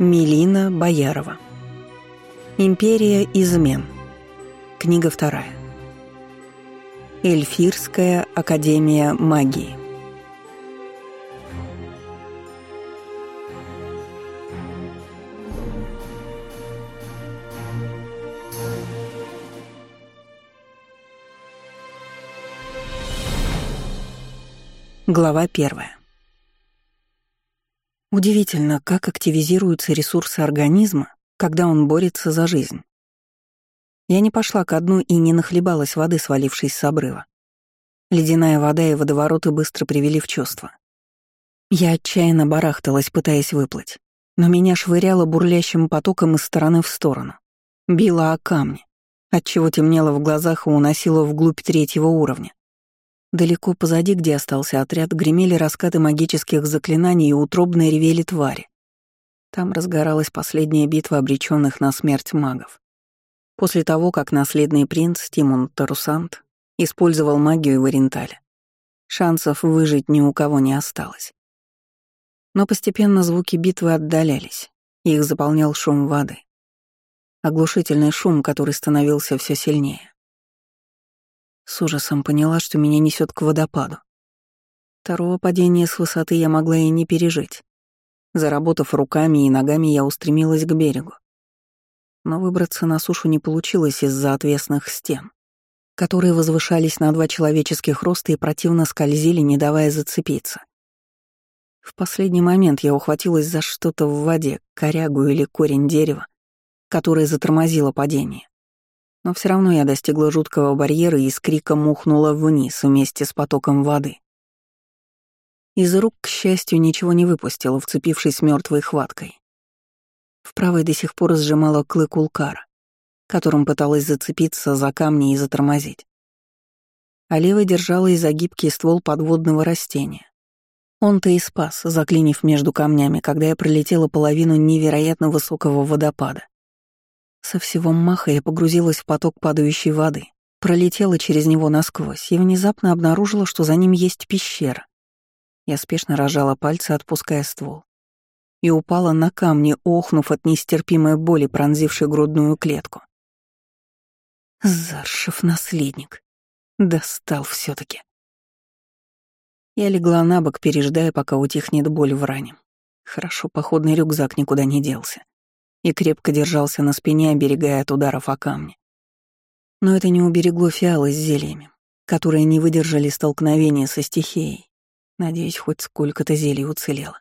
Мелина Боярова. Империя измен. Книга вторая. Эльфирская академия магии. Глава первая. Удивительно, как активизируются ресурсы организма, когда он борется за жизнь. Я не пошла ко дну и не нахлебалась воды, свалившись с обрыва. Ледяная вода и водовороты быстро привели в чувство. Я отчаянно барахталась, пытаясь выплыть, но меня швыряло бурлящим потоком из стороны в сторону. Било о камни, отчего темнело в глазах и уносило вглубь третьего уровня. Далеко позади, где остался отряд, гремели раскаты магических заклинаний и утробно ревели твари. Там разгоралась последняя битва обреченных на смерть магов. После того, как наследный принц Тимон Тарусант использовал магию в Орентале, шансов выжить ни у кого не осталось. Но постепенно звуки битвы отдалялись, их заполнял шум воды. Оглушительный шум, который становился все сильнее. С ужасом поняла, что меня несет к водопаду. Второго падения с высоты я могла и не пережить. Заработав руками и ногами, я устремилась к берегу. Но выбраться на сушу не получилось из-за отвесных стен, которые возвышались на два человеческих роста и противно скользили, не давая зацепиться. В последний момент я ухватилась за что-то в воде, корягу или корень дерева, которое затормозило падение. Но все равно я достигла жуткого барьера и с криком ухнула вниз вместе с потоком воды. Из рук, к счастью, ничего не выпустила, вцепившись мертвой хваткой. В правой до сих пор сжимала клык улкара, которым пыталась зацепиться за камни и затормозить. А левой держала и за ствол подводного растения. Он-то и спас, заклинив между камнями, когда я пролетела половину невероятно высокого водопада. Со всего маха я погрузилась в поток падающей воды, пролетела через него насквозь и внезапно обнаружила, что за ним есть пещера. Я спешно рожала пальцы, отпуская ствол, и упала на камни, охнув от нестерпимой боли, пронзившей грудную клетку. Заршев наследник. Достал все таки Я легла на бок, переждая, пока утихнет боль в ране. Хорошо, походный рюкзак никуда не делся и крепко держался на спине, оберегая от ударов о камни. Но это не уберегло фиалы с зельями, которые не выдержали столкновения со стихией. Надеюсь, хоть сколько-то зелий уцелело.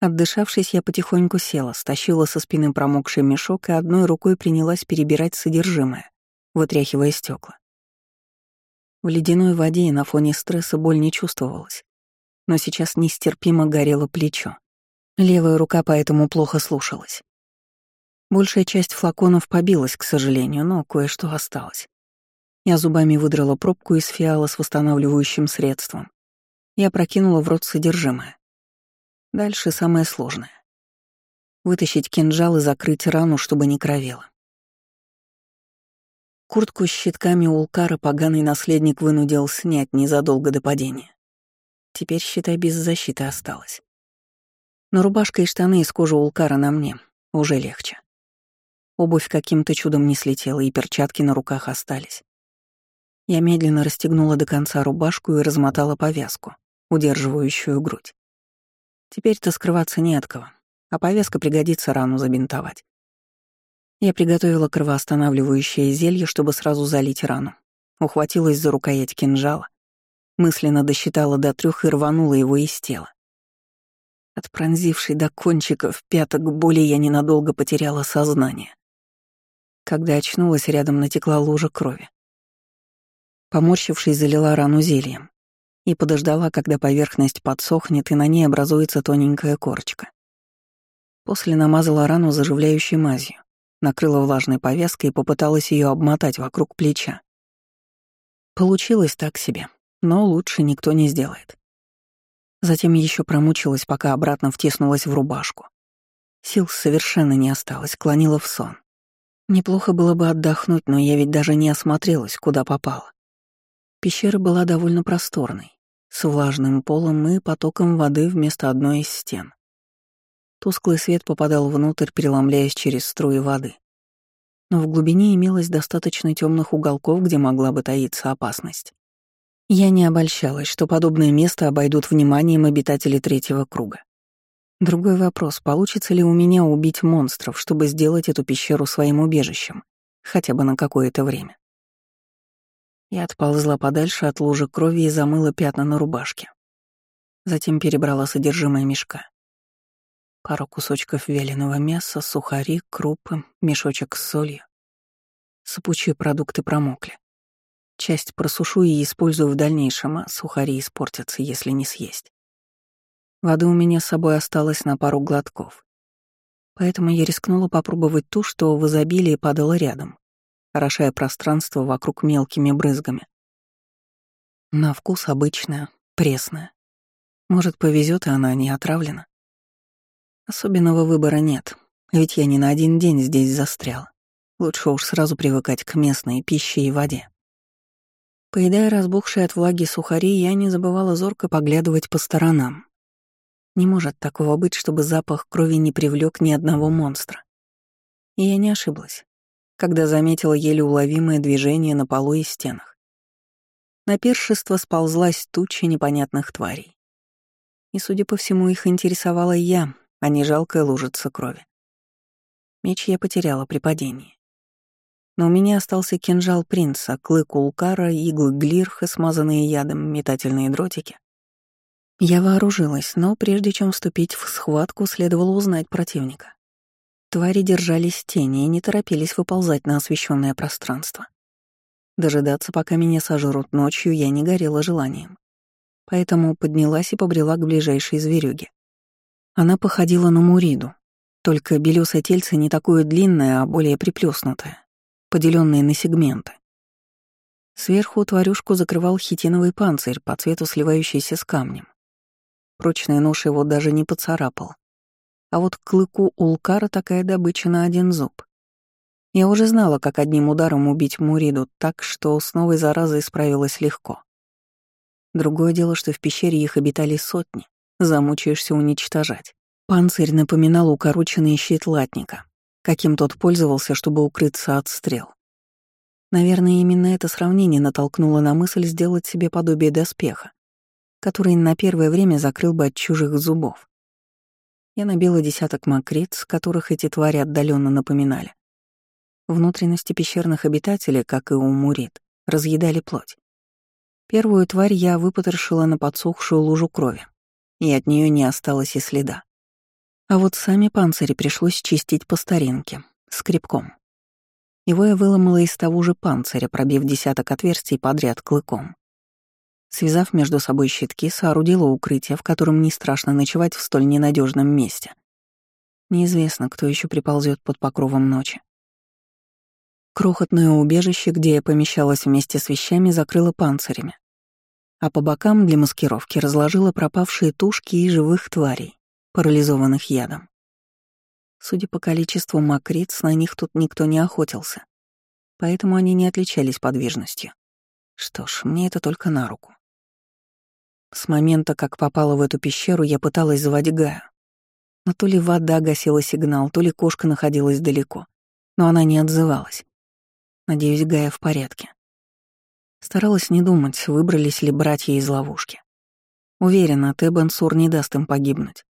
Отдышавшись, я потихоньку села, стащила со спины промокший мешок и одной рукой принялась перебирать содержимое, вытряхивая стекла. В ледяной воде и на фоне стресса боль не чувствовалась, но сейчас нестерпимо горело плечо. Левая рука поэтому плохо слушалась. Большая часть флаконов побилась, к сожалению, но кое-что осталось. Я зубами выдрала пробку из фиала с восстанавливающим средством. Я прокинула в рот содержимое. Дальше самое сложное. Вытащить кинжал и закрыть рану, чтобы не кровело. Куртку с щитками Улкара поганый наследник вынудил снять незадолго до падения. Теперь, считай, без защиты осталось. Но рубашка и штаны из кожи улкара на мне уже легче. Обувь каким-то чудом не слетела, и перчатки на руках остались. Я медленно расстегнула до конца рубашку и размотала повязку, удерживающую грудь. Теперь-то скрываться не от кого, а повязка пригодится рану забинтовать. Я приготовила кровоостанавливающее зелье, чтобы сразу залить рану. Ухватилась за рукоять кинжала, мысленно досчитала до трех и рванула его из тела. От пронзившей до кончиков пяток боли я ненадолго потеряла сознание. Когда очнулась, рядом натекла лужа крови. Поморщившись, залила рану зельем и подождала, когда поверхность подсохнет и на ней образуется тоненькая корочка. После намазала рану заживляющей мазью, накрыла влажной повязкой и попыталась ее обмотать вокруг плеча. Получилось так себе, но лучше никто не сделает. Затем еще промучилась, пока обратно втиснулась в рубашку. Сил совершенно не осталось, клонила в сон. Неплохо было бы отдохнуть, но я ведь даже не осмотрелась, куда попала. Пещера была довольно просторной, с влажным полом и потоком воды вместо одной из стен. Тусклый свет попадал внутрь, преломляясь через струи воды. Но в глубине имелось достаточно темных уголков, где могла бы таиться опасность. Я не обольщалась, что подобное место обойдут вниманием обитатели третьего круга. Другой вопрос, получится ли у меня убить монстров, чтобы сделать эту пещеру своим убежищем, хотя бы на какое-то время. Я отползла подальше от лужи крови и замыла пятна на рубашке. Затем перебрала содержимое мешка. Пару кусочков вяленого мяса, сухари, крупы, мешочек с солью. Сыпучие продукты промокли. Часть просушу и использую в дальнейшем, а сухари испортятся, если не съесть. Воды у меня с собой осталось на пару глотков. Поэтому я рискнула попробовать ту, что в изобилии падала рядом, орошая пространство вокруг мелкими брызгами. На вкус обычная, пресная. Может, повезет, и она не отравлена. Особенного выбора нет, ведь я не на один день здесь застрял. Лучше уж сразу привыкать к местной пище и воде. Поедая разбухшие от влаги сухари, я не забывала зорко поглядывать по сторонам. Не может такого быть, чтобы запах крови не привлек ни одного монстра. И я не ошиблась, когда заметила еле уловимое движение на полу и стенах. На пиршество сползлась туча непонятных тварей. И, судя по всему, их интересовала я, а не жалкая лужица крови. Меч я потеряла при падении. Но у меня остался кинжал принца, клык улкара, иглы глирха, смазанные ядом, метательные дротики я вооружилась, но прежде чем вступить в схватку, следовало узнать противника. Твари держались тени и не торопились выползать на освещенное пространство. Дожидаться, пока меня сожрут ночью, я не горела желанием. Поэтому поднялась и побрела к ближайшей зверюге. Она походила на Муриду, только белёсое тельце не такое длинное, а более приплюснутое, поделенное на сегменты. Сверху тварюшку закрывал хитиновый панцирь, по цвету сливающийся с камнем. Прочный нож его даже не поцарапал. А вот к клыку Улкара такая добыча на один зуб. Я уже знала, как одним ударом убить Муриду, так что с новой заразой справилась легко. Другое дело, что в пещере их обитали сотни, замучаешься уничтожать. Панцирь напоминал укороченный щит латника, каким тот пользовался, чтобы укрыться от стрел. Наверное, именно это сравнение натолкнуло на мысль сделать себе подобие доспеха, который на первое время закрыл бы от чужих зубов. Я набила десяток мокриц, которых эти твари отдаленно напоминали. Внутренности пещерных обитателей, как и у мурит, разъедали плоть. Первую тварь я выпотрошила на подсохшую лужу крови, и от нее не осталось и следа. А вот сами панцири пришлось чистить по старинке, скребком. Его я выломала из того же панциря, пробив десяток отверстий подряд клыком. Связав между собой щитки, соорудила укрытие, в котором не страшно ночевать в столь ненадежном месте. Неизвестно, кто еще приползет под покровом ночи. Крохотное убежище, где я помещалась вместе с вещами, закрыла панцирями. А по бокам для маскировки разложила пропавшие тушки и живых тварей, парализованных ядом. Судя по количеству мокриц, на них тут никто не охотился, поэтому они не отличались подвижностью. Что ж, мне это только на руку. С момента, как попала в эту пещеру, я пыталась звать Гая. Но то ли вода гасила сигнал, то ли кошка находилась далеко. Но она не отзывалась. Надеюсь, Гая в порядке. Старалась не думать, выбрались ли братья из ловушки. Уверена, Тебансур не даст им погибнуть.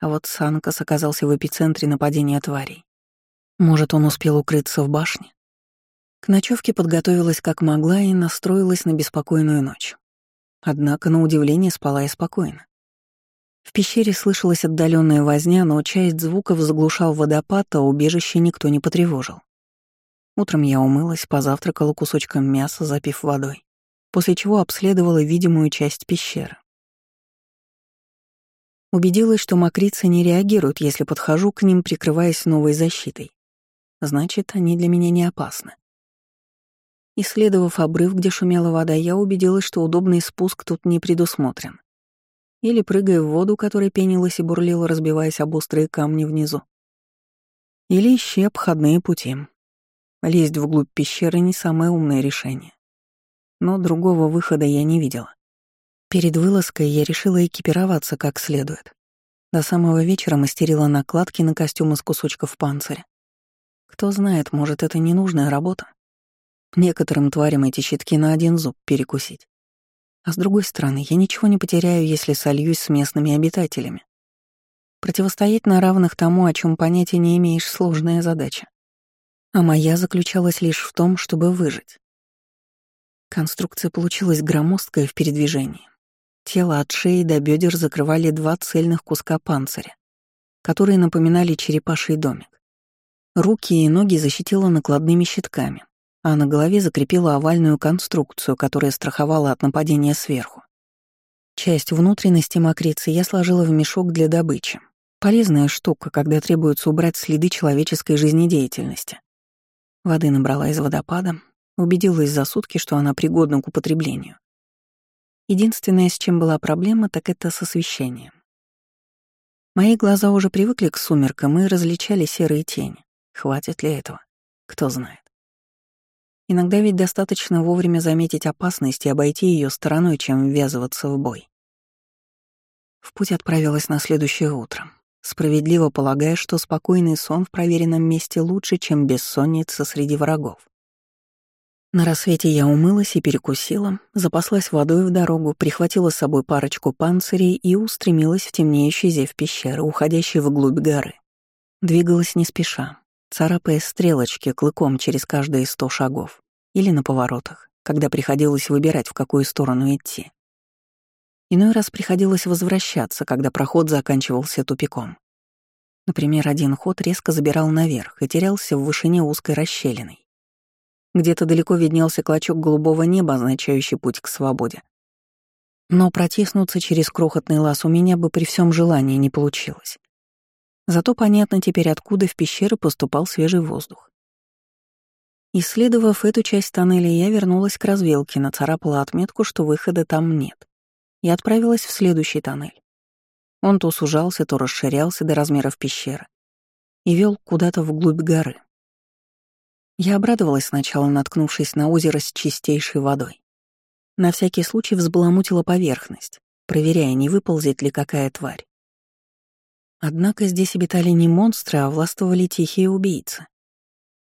А вот Санкас оказался в эпицентре нападения тварей. Может, он успел укрыться в башне? К ночевке подготовилась как могла и настроилась на беспокойную ночь. Однако, на удивление, спала я спокойно. В пещере слышалась отдаленная возня, но часть звуков заглушал водопад, а убежище никто не потревожил. Утром я умылась, позавтракала кусочком мяса, запив водой, после чего обследовала видимую часть пещеры. Убедилась, что мокрицы не реагируют, если подхожу к ним, прикрываясь новой защитой. Значит, они для меня не опасны. Исследовав обрыв, где шумела вода, я убедилась, что удобный спуск тут не предусмотрен. Или прыгая в воду, которая пенилась и бурлила, разбиваясь об острые камни внизу. Или ищи обходные пути. Лезть вглубь пещеры — не самое умное решение. Но другого выхода я не видела. Перед вылазкой я решила экипироваться как следует. До самого вечера мастерила накладки на костюм из кусочков панциря. Кто знает, может, это ненужная работа. Некоторым тварям эти щитки на один зуб перекусить. А с другой стороны, я ничего не потеряю, если сольюсь с местными обитателями. Противостоять на равных тому, о чем понятия не имеешь, сложная задача. А моя заключалась лишь в том, чтобы выжить. Конструкция получилась громоздкая в передвижении. Тело от шеи до бедер закрывали два цельных куска панциря, которые напоминали черепаший домик. Руки и ноги защитила накладными щитками, а на голове закрепила овальную конструкцию, которая страховала от нападения сверху. Часть внутренности мокрицы я сложила в мешок для добычи. Полезная штука, когда требуется убрать следы человеческой жизнедеятельности. Воды набрала из водопада, убедилась за сутки, что она пригодна к употреблению. Единственное, с чем была проблема, так это с освещением. Мои глаза уже привыкли к сумеркам и различали серые тени. Хватит ли этого? Кто знает. Иногда ведь достаточно вовремя заметить опасность и обойти ее стороной, чем ввязываться в бой. В путь отправилась на следующее утро, справедливо полагая, что спокойный сон в проверенном месте лучше, чем бессонница среди врагов. На рассвете я умылась и перекусила, запаслась водой в дорогу, прихватила с собой парочку панцирей и устремилась в темнеющий зев пещеры, уходящий вглубь горы. Двигалась не спеша, царапая стрелочки клыком через каждые сто шагов или на поворотах, когда приходилось выбирать, в какую сторону идти. Иной раз приходилось возвращаться, когда проход заканчивался тупиком. Например, один ход резко забирал наверх и терялся в вышине узкой расщелиной. Где-то далеко виднелся клочок голубого неба, означающий путь к свободе. Но протиснуться через крохотный лаз у меня бы при всем желании не получилось. Зато понятно теперь, откуда в пещеры поступал свежий воздух. Исследовав эту часть тоннеля, я вернулась к развилке, нацарапала отметку, что выхода там нет, и отправилась в следующий тоннель. Он то сужался, то расширялся до размеров пещеры и вел куда-то вглубь горы. Я обрадовалась сначала, наткнувшись на озеро с чистейшей водой. На всякий случай взбаламутила поверхность, проверяя, не выползет ли какая тварь. Однако здесь обитали не монстры, а властвовали тихие убийцы.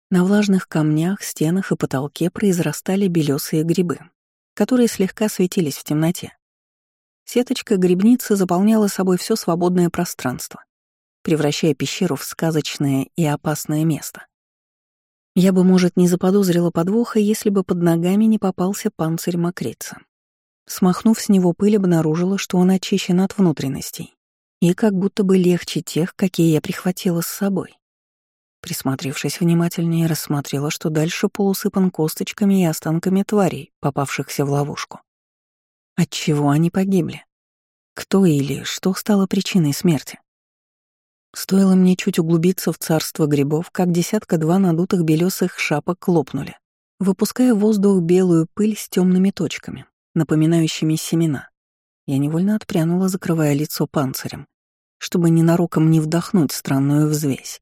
На влажных камнях, стенах и потолке произрастали белесые грибы, которые слегка светились в темноте. Сеточка грибницы заполняла собой все свободное пространство, превращая пещеру в сказочное и опасное место. Я бы, может, не заподозрила подвоха, если бы под ногами не попался панцирь мокрица. Смахнув с него пыль, обнаружила, что он очищен от внутренностей и как будто бы легче тех, какие я прихватила с собой. Присмотревшись внимательнее, рассмотрела, что дальше пол усыпан косточками и останками тварей, попавшихся в ловушку. Отчего они погибли? Кто или что стало причиной смерти? Стоило мне чуть углубиться в царство грибов, как десятка-два надутых белесых шапок лопнули, выпуская в воздух белую пыль с темными точками, напоминающими семена. Я невольно отпрянула, закрывая лицо панцирем, чтобы ненароком не вдохнуть странную взвесь.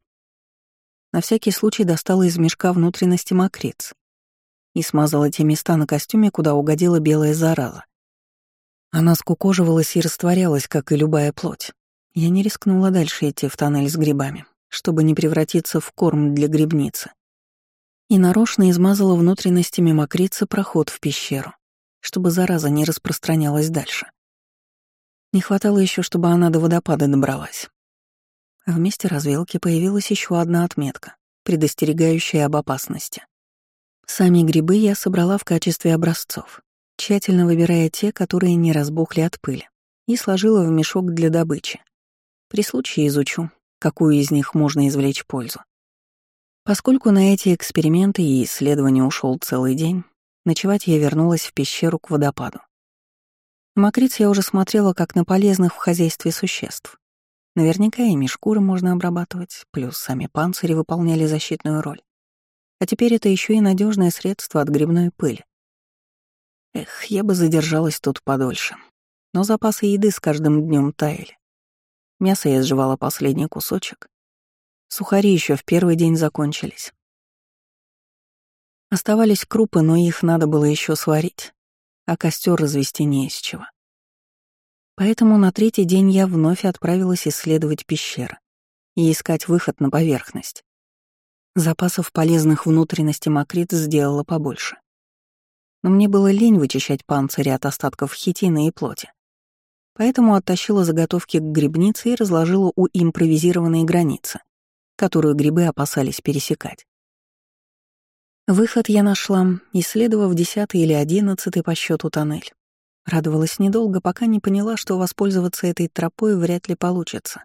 На всякий случай достала из мешка внутренности мокриц и смазала те места на костюме, куда угодила белая зараза. Она скукоживалась и растворялась, как и любая плоть. Я не рискнула дальше идти в тоннель с грибами, чтобы не превратиться в корм для грибницы. И нарочно измазала внутренностями мокрицы проход в пещеру, чтобы зараза не распространялась дальше. Не хватало еще, чтобы она до водопада добралась. А в месте развилки появилась еще одна отметка, предостерегающая об опасности. Сами грибы я собрала в качестве образцов, тщательно выбирая те, которые не разбухли от пыли, и сложила в мешок для добычи. При случае изучу, какую из них можно извлечь пользу. Поскольку на эти эксперименты и исследования ушел целый день, ночевать я вернулась в пещеру к водопаду. Мокриц я уже смотрела как на полезных в хозяйстве существ. Наверняка ими шкуры можно обрабатывать, плюс сами панцири выполняли защитную роль. А теперь это еще и надежное средство от грибной пыли. Эх, я бы задержалась тут подольше. Но запасы еды с каждым днем таяли. Мясо я сживала последний кусочек. Сухари еще в первый день закончились. Оставались крупы, но их надо было еще сварить а костер развести не из чего. Поэтому на третий день я вновь отправилась исследовать пещеры и искать выход на поверхность. Запасов полезных внутренностей макрит сделала побольше. Но мне было лень вычищать панцири от остатков хитина и плоти. Поэтому оттащила заготовки к грибнице и разложила у импровизированной границы, которую грибы опасались пересекать. Выход я нашла, исследовав десятый или одиннадцатый по счету тоннель. Радовалась недолго, пока не поняла, что воспользоваться этой тропой вряд ли получится.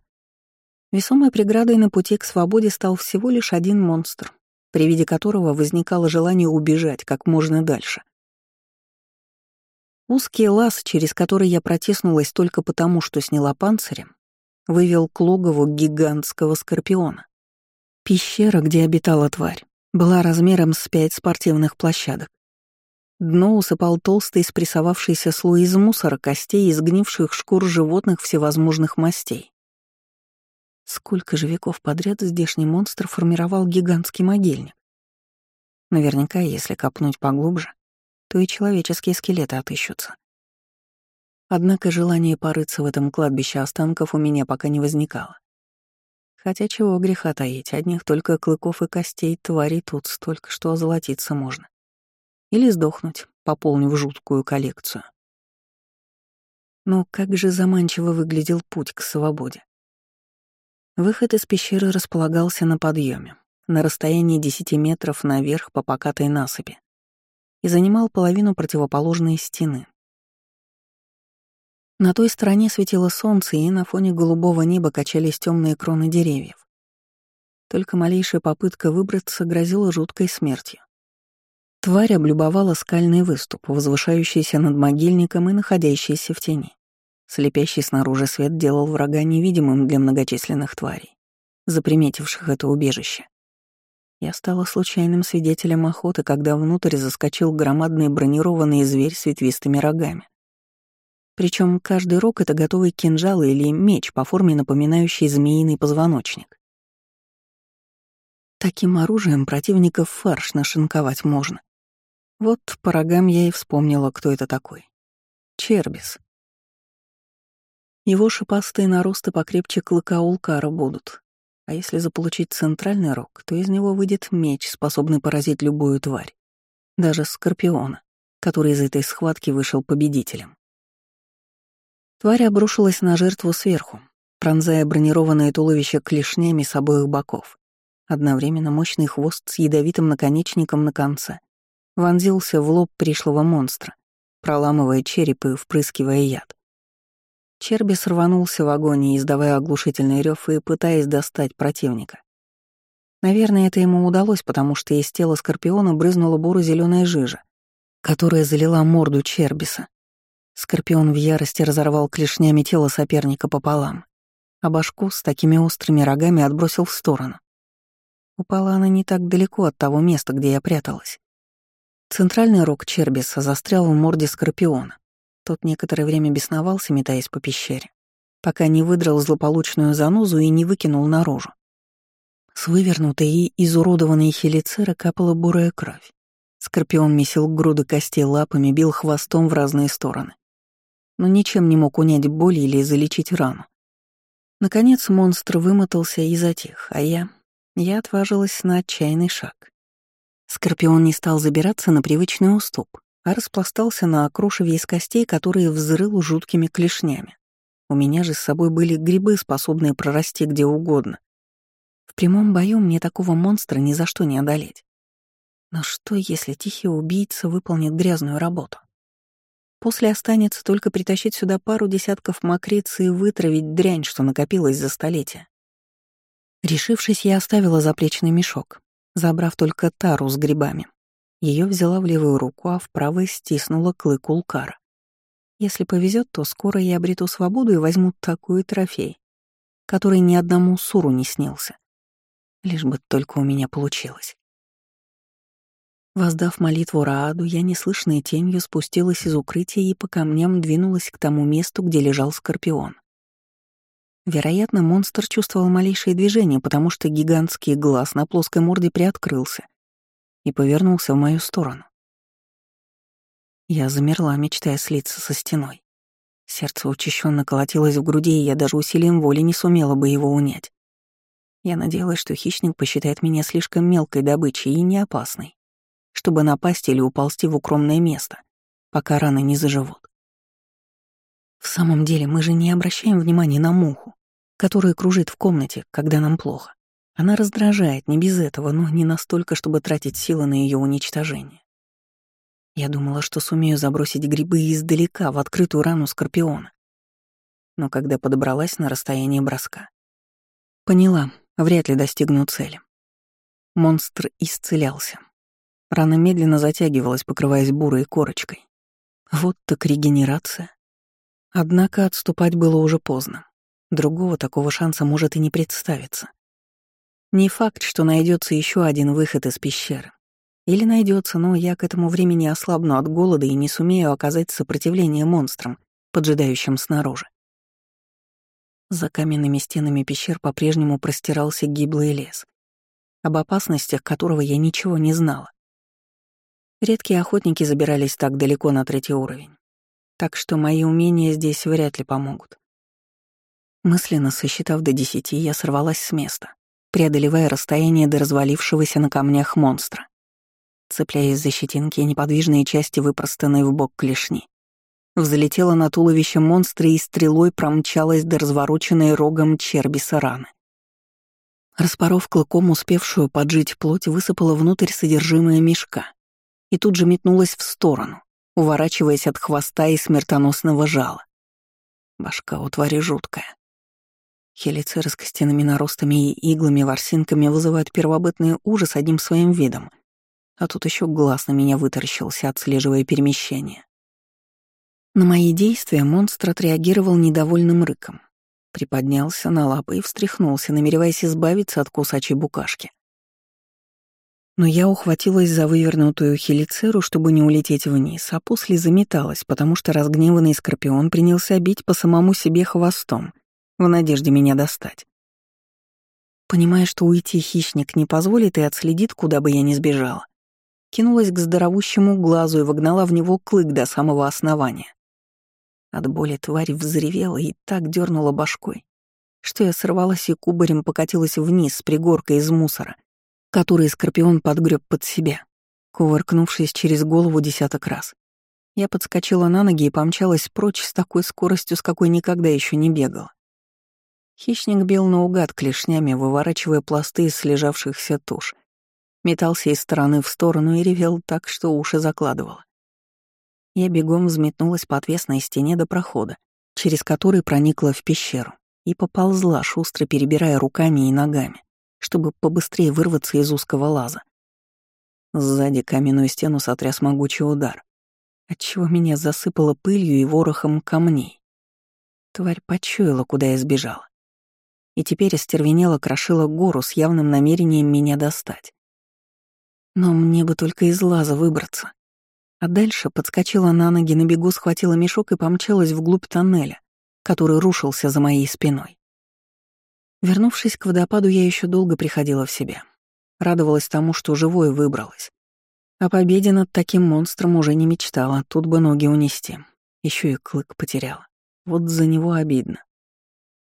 Весомой преградой на пути к свободе стал всего лишь один монстр, при виде которого возникало желание убежать как можно дальше. Узкий лаз, через который я протиснулась только потому, что сняла панцири, вывел к логову гигантского скорпиона. Пещера, где обитала тварь, была размером с пять спортивных площадок. Дно усыпал толстый спрессовавшийся слой из мусора, костей и сгнивших шкур животных всевозможных мастей. Сколько же веков подряд здешний монстр формировал гигантский могильник? Наверняка, если копнуть поглубже, то и человеческие скелеты отыщутся. Однако желание порыться в этом кладбище останков у меня пока не возникало. Хотя чего греха таить, одних только клыков и костей тварей тут столько, что озолотиться можно. Или сдохнуть, пополнив жуткую коллекцию. Но как же заманчиво выглядел путь к свободе. Выход из пещеры располагался на подъеме, на расстоянии 10 метров наверх по покатой насыпи, и занимал половину противоположной стены. На той стороне светило солнце, и на фоне голубого неба качались темные кроны деревьев. Только малейшая попытка выбраться грозила жуткой смертью. Тварь облюбовала скальный выступ, возвышающийся над могильником и находящийся в тени. Слепящий снаружи свет делал врага невидимым для многочисленных тварей, заприметивших это убежище. Я стала случайным свидетелем охоты, когда внутрь заскочил громадный бронированный зверь с ветвистыми рогами. Причем каждый рог — это готовый кинжал или меч по форме напоминающий змеиный позвоночник. Таким оружием противников фарш нашинковать можно. Вот по рогам я и вспомнила, кто это такой. Чербис. Его шипастые наросты покрепче клыка улкара будут. А если заполучить центральный рог, то из него выйдет меч, способный поразить любую тварь. Даже скорпиона, который из этой схватки вышел победителем. Тварь обрушилась на жертву сверху, пронзая бронированное туловище клешнями с обоих боков. Одновременно мощный хвост с ядовитым наконечником на конце вонзился в лоб пришлого монстра, проламывая череп и впрыскивая яд. Чербис рванулся в агонии, издавая оглушительный рев и пытаясь достать противника. Наверное, это ему удалось, потому что из тела скорпиона брызнула буро-зеленая жижа, которая залила морду Чербиса. Скорпион в ярости разорвал клешнями тело соперника пополам, а башку с такими острыми рогами отбросил в сторону. Упала она не так далеко от того места, где я пряталась. Центральный рог Чербиса застрял в морде Скорпиона. Тот некоторое время бесновался, метаясь по пещере, пока не выдрал злополучную занозу и не выкинул наружу. С вывернутой и изуродованной хелицера капала бурая кровь. Скорпион месил груды костей лапами, бил хвостом в разные стороны. Но ничем не мог унять боль или залечить рану. Наконец монстр вымотался и затих, а я... Я отважилась на отчаянный шаг. Скорпион не стал забираться на привычный уступ, а распластался на окрошеве из костей, которые взрыл жуткими клешнями. У меня же с собой были грибы, способные прорасти где угодно. В прямом бою мне такого монстра ни за что не одолеть. Но что, если тихий убийца выполнит грязную работу? После останется только притащить сюда пару десятков мокриц и вытравить дрянь, что накопилась за столетия. Решившись, я оставила заплечный мешок, забрав только тару с грибами. Ее взяла в левую руку, а в правой стиснула клык улкара. Если повезет, то скоро я обрету свободу и возьму такой трофей, который ни одному суру не снился. Лишь бы только у меня получилось. Воздав молитву Рааду, я неслышной тенью спустилась из укрытия и по камням двинулась к тому месту, где лежал Скорпион. Вероятно, монстр чувствовал малейшие движения, потому что гигантский глаз на плоской морде приоткрылся и повернулся в мою сторону. Я замерла, мечтая слиться со стеной. Сердце учащенно колотилось в груди, и я даже усилием воли не сумела бы его унять. Я надеялась, что хищник посчитает меня слишком мелкой добычей и не опасной, чтобы напасть или уползти в укромное место, пока раны не заживут. В самом деле мы же не обращаем внимания на муху, которая кружит в комнате, когда нам плохо. Она раздражает, не без этого, но не настолько, чтобы тратить силы на ее уничтожение. Я думала, что сумею забросить грибы издалека в открытую рану скорпиона. Но когда подобралась на расстояние броска, поняла, вряд ли достигну цели. Монстр исцелялся. Рана медленно затягивалась, покрываясь бурой корочкой. Вот так регенерация. Однако отступать было уже поздно. Другого такого шанса может и не представиться. Не факт, что найдется еще один выход из пещеры. Или найдется, но я к этому времени ослабну от голода и не сумею оказать сопротивление монстрам, поджидающим снаружи. За каменными стенами пещер по-прежнему простирался гиблый лес, об опасностях которого я ничего не знала. Редкие охотники забирались так далеко на третий уровень, так что мои умения здесь вряд ли помогут. Мысленно сосчитав до десяти, я сорвалась с места, преодолевая расстояние до развалившегося на камнях монстра. Цепляясь за щетинки и неподвижные части, выпростанные в бок клешни, взлетела на туловище монстра и стрелой промчалась до развороченной рогом чербиса раны. Распоров клыком успевшую поджить плоть, высыпала внутрь содержимое мешка и тут же метнулась в сторону, уворачиваясь от хвоста и смертоносного жала. Башка у твари жуткая. Хелицеры с костяными наростами и иглами-ворсинками вызывают первобытный ужас одним своим видом. А тут еще глаз на меня вытаращился, отслеживая перемещение. На мои действия монстр отреагировал недовольным рыком. Приподнялся на лапы и встряхнулся, намереваясь избавиться от кусачей букашки. Но я ухватилась за вывернутую хелицеру, чтобы не улететь вниз, а после заметалась, потому что разгневанный скорпион принялся бить по самому себе хвостом, в надежде меня достать. Понимая, что уйти хищник не позволит и отследит, куда бы я ни сбежала, кинулась к здоровущему глазу и вогнала в него клык до самого основания. От боли тварь взревела и так дернула башкой, что я сорвалась и кубарем покатилась вниз с пригоркой из мусора, который скорпион подгреб под себя, кувыркнувшись через голову десяток раз. Я подскочила на ноги и помчалась прочь с такой скоростью, с какой никогда еще не бегала. Хищник бил наугад клешнями, выворачивая пласты из слежавшихся туш. Метался из стороны в сторону и ревел так, что уши закладывало. Я бегом взметнулась по отвесной стене до прохода, через который проникла в пещеру, и поползла, шустро перебирая руками и ногами, чтобы побыстрее вырваться из узкого лаза. Сзади каменную стену сотряс могучий удар, отчего меня засыпало пылью и ворохом камней. Тварь почуяла, куда я сбежала и теперь остервенело крошила гору с явным намерением меня достать. Но мне бы только из лаза выбраться. А дальше подскочила на ноги, на бегу схватила мешок и помчалась вглубь тоннеля, который рушился за моей спиной. Вернувшись к водопаду, я еще долго приходила в себя. Радовалась тому, что живой выбралась. О победе над таким монстром уже не мечтала, тут бы ноги унести. Еще и клык потеряла. Вот за него обидно.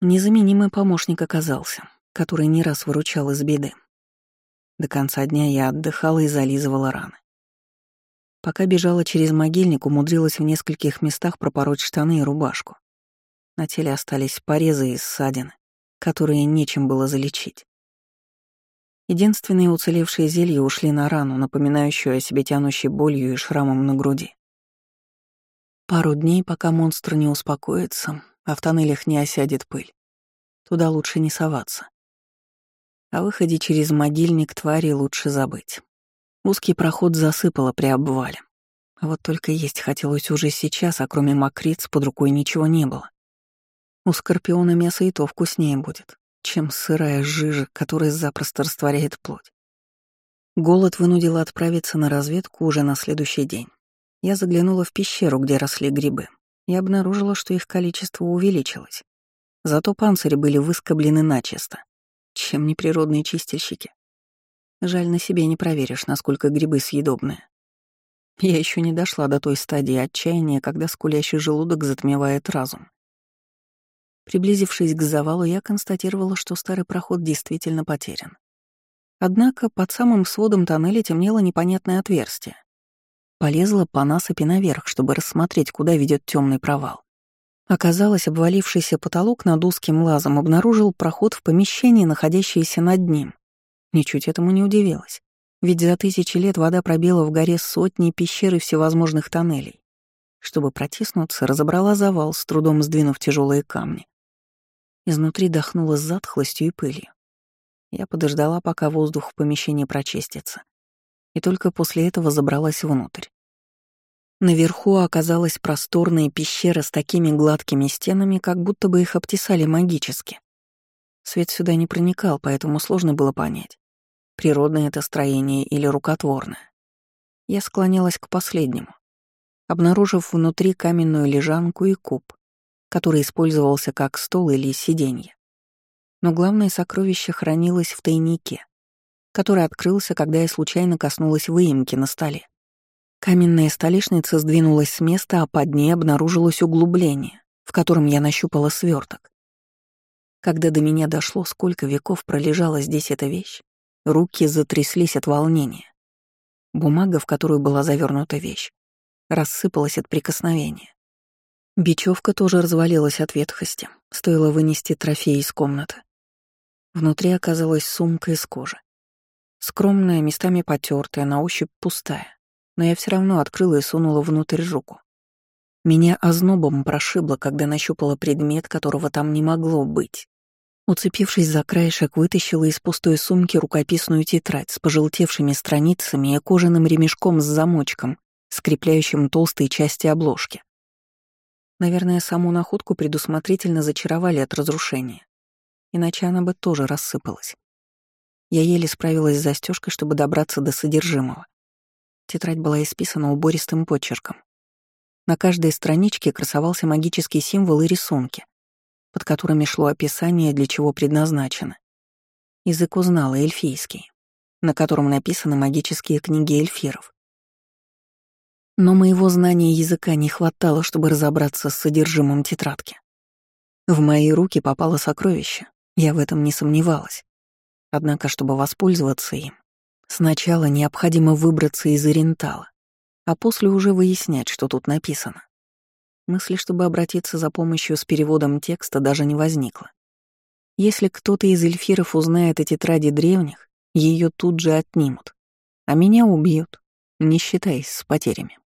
Незаменимый помощник оказался, который не раз выручал из беды. До конца дня я отдыхала и зализывала раны. Пока бежала через могильник, умудрилась в нескольких местах пропороть штаны и рубашку. На теле остались порезы и ссадины, которые нечем было залечить. Единственные уцелевшие зелья ушли на рану, напоминающую о себе тянущей болью и шрамом на груди. Пару дней, пока монстр не успокоится, а в тоннелях не осядет пыль. Туда лучше не соваться. О выходе через могильник твари лучше забыть. Узкий проход засыпало при обвале. Вот только есть хотелось уже сейчас, а кроме мокриц под рукой ничего не было. У скорпиона мясо и то вкуснее будет, чем сырая жижа, которая запросто растворяет плоть. Голод вынудил отправиться на разведку уже на следующий день. Я заглянула в пещеру, где росли грибы и обнаружила, что их количество увеличилось. Зато панцири были выскоблены начисто, чем не природные чистильщики. Жаль, на себе не проверишь, насколько грибы съедобные. Я еще не дошла до той стадии отчаяния, когда скулящий желудок затмевает разум. Приблизившись к завалу, я констатировала, что старый проход действительно потерян. Однако под самым сводом тоннеля темнело непонятное отверстие. Полезла по насыпи наверх, чтобы рассмотреть, куда ведет темный провал. Оказалось, обвалившийся потолок над узким лазом обнаружил проход в помещение, находящееся над ним. Ничуть этому не удивилась. Ведь за тысячи лет вода пробила в горе сотни пещер и всевозможных тоннелей. Чтобы протиснуться, разобрала завал, с трудом сдвинув тяжелые камни. Изнутри дохнуло затхлостью и пылью. Я подождала, пока воздух в помещении прочистится. И только после этого забралась внутрь. Наверху оказалась просторная пещера с такими гладкими стенами, как будто бы их обтесали магически. Свет сюда не проникал, поэтому сложно было понять, природное это строение или рукотворное. Я склонялась к последнему, обнаружив внутри каменную лежанку и куб, который использовался как стол или сиденье. Но главное сокровище хранилось в тайнике, который открылся, когда я случайно коснулась выемки на столе. Каменная столешница сдвинулась с места, а под ней обнаружилось углубление, в котором я нащупала сверток. Когда до меня дошло, сколько веков пролежала здесь эта вещь, руки затряслись от волнения. Бумага, в которую была завернута вещь, рассыпалась от прикосновения. Бечевка тоже развалилась от ветхости, стоило вынести трофей из комнаты. Внутри оказалась сумка из кожи. Скромная, местами потертая, на ощупь пустая но я все равно открыла и сунула внутрь руку. Меня ознобом прошибло, когда нащупала предмет, которого там не могло быть. Уцепившись за краешек, вытащила из пустой сумки рукописную тетрадь с пожелтевшими страницами и кожаным ремешком с замочком, скрепляющим толстые части обложки. Наверное, саму находку предусмотрительно зачаровали от разрушения. Иначе она бы тоже рассыпалась. Я еле справилась с застежкой, чтобы добраться до содержимого. Тетрадь была исписана убористым почерком. На каждой страничке красовался магический символ и рисунки, под которыми шло описание, для чего предназначено. Язык узнала эльфийский, на котором написаны магические книги эльфиров. Но моего знания языка не хватало, чтобы разобраться с содержимым тетрадки. В мои руки попало сокровище, я в этом не сомневалась. Однако, чтобы воспользоваться им, Сначала необходимо выбраться из Орентала, а после уже выяснять, что тут написано. Мысли, чтобы обратиться за помощью с переводом текста, даже не возникло. Если кто-то из эльфиров узнает о тетради древних, ее тут же отнимут, а меня убьют, не считаясь с потерями.